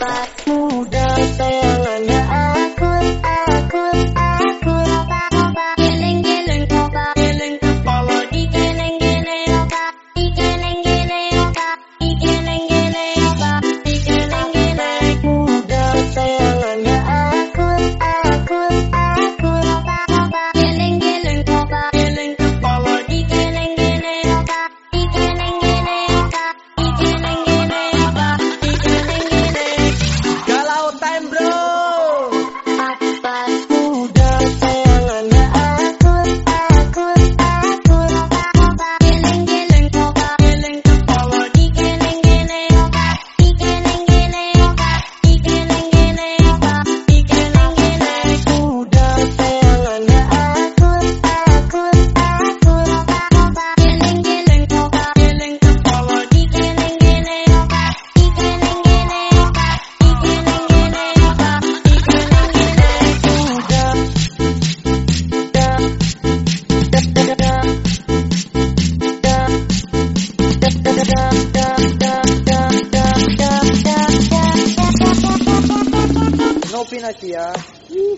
Nadia. Yeehaw. Apa muda sayangannya aku,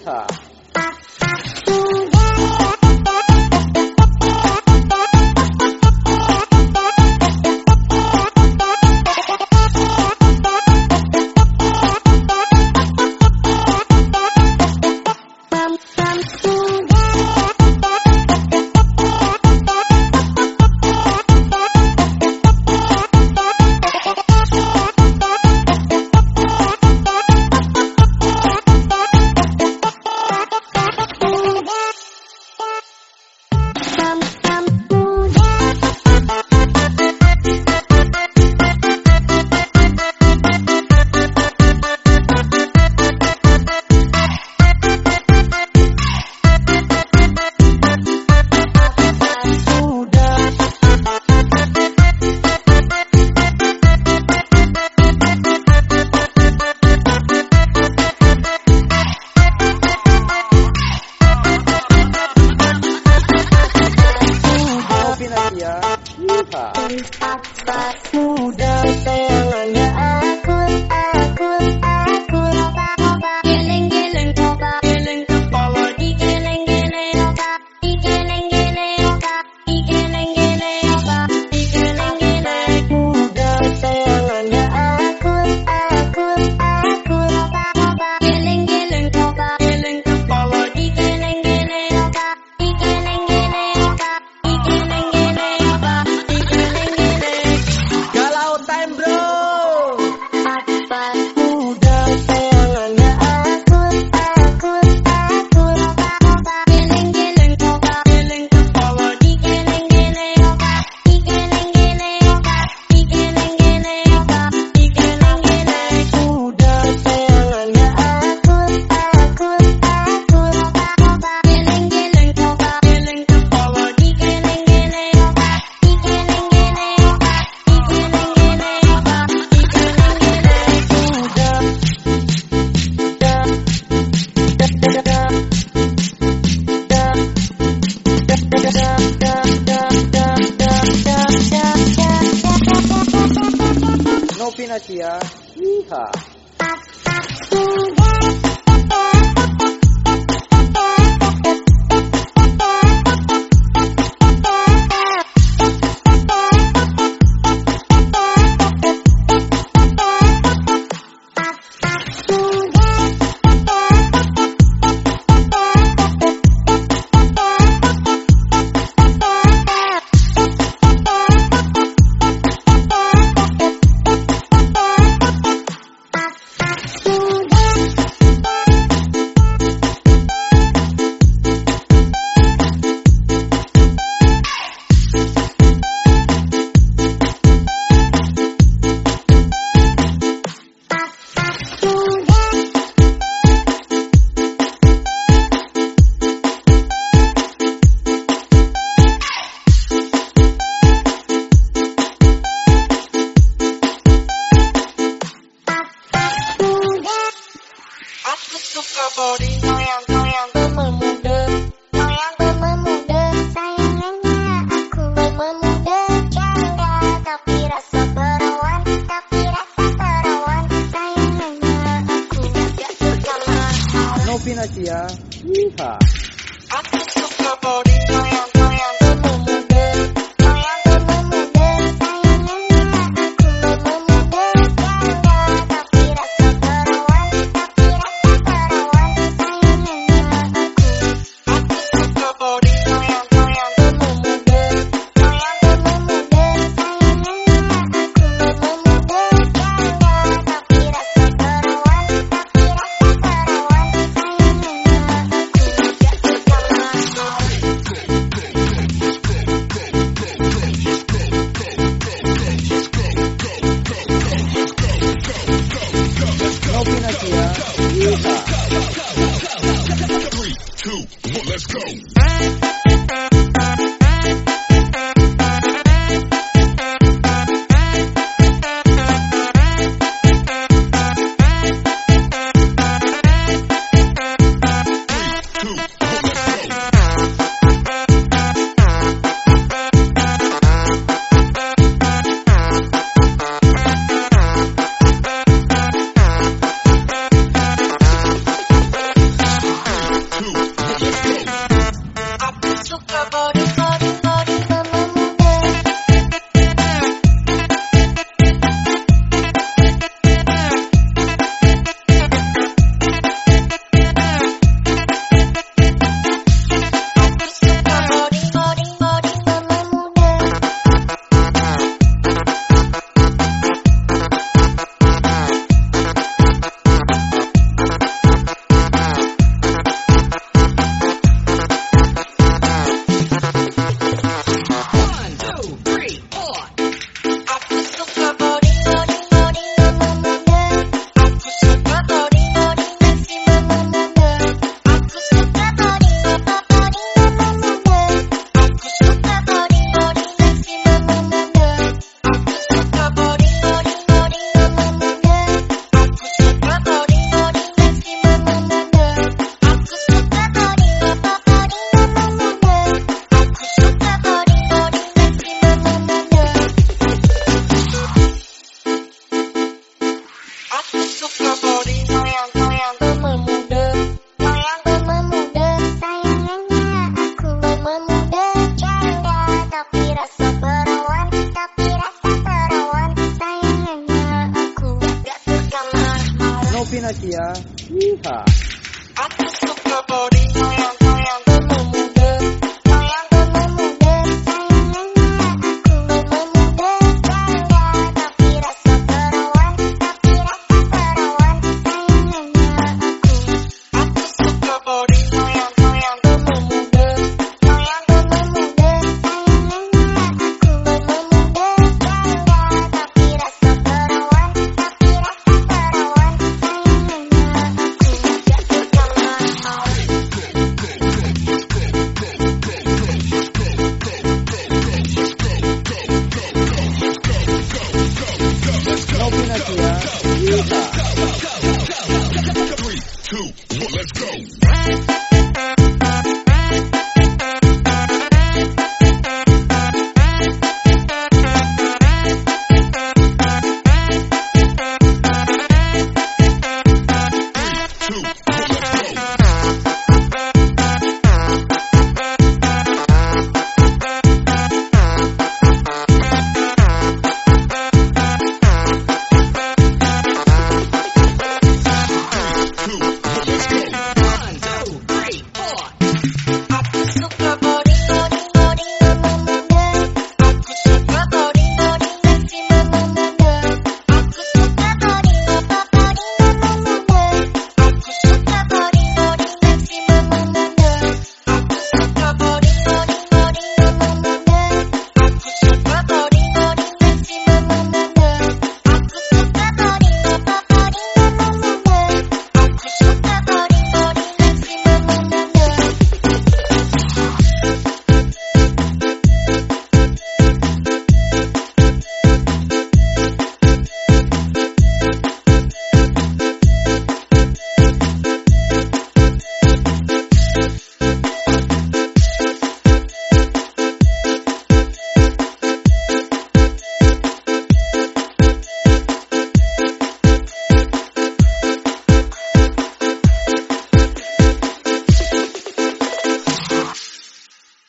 Yeehaw. Nopi